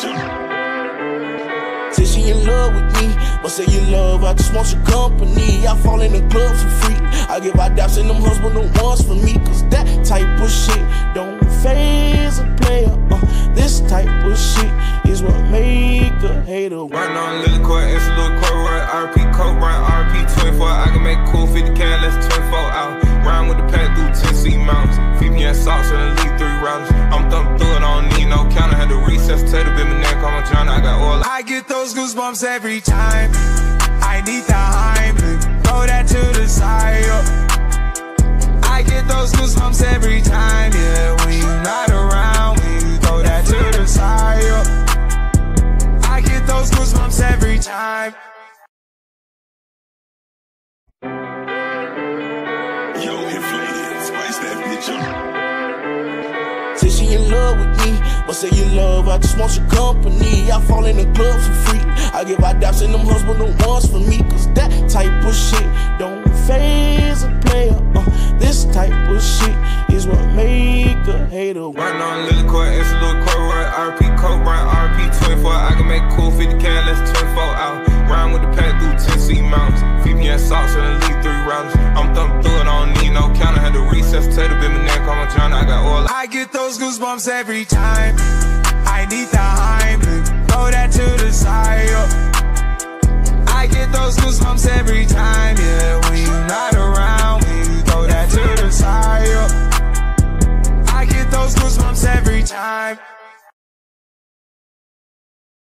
Say she in love with me, but say you love, I just want your company. I fall in the club for free. I give out daps and them husband the ones for me, cause that type of shit don't faze a player. Uh, this type of shit is what make a hater. Right on Lily Court, it's a little court, right? RP coat, right? RP 24. I can make cool 50 can, less 24 out. Rhyme with the pack through Tennessee mountains. VPN socks and elite three rounds. Those goosebumps every time. I need the Heimlich, throw that to the side. yeah. I get those goosebumps every time, yeah. When you're not around, when you throw that to the side. yeah. I get those goosebumps every time. Yo, inflated. Spice that bitch up. Say she in love with me, but say you love, I just want your company. I fall in the club for free. I give out daps and them husband the ones for me, cause that type of shit don't faze a player. Uh, this type of shit is what make a hater. Right on Lily Court, it's a little court, right? RP coat, right? RP 24. I can make cool 50 can, less 24 out. Rhyme with the pack through Tennessee mountains. Feed VPN socks and elite three rounds. I'm thumping through it, I don't need no counter. Had to recess, take the bit, my neck, call my John. I got all. I get those goosebumps every time. I need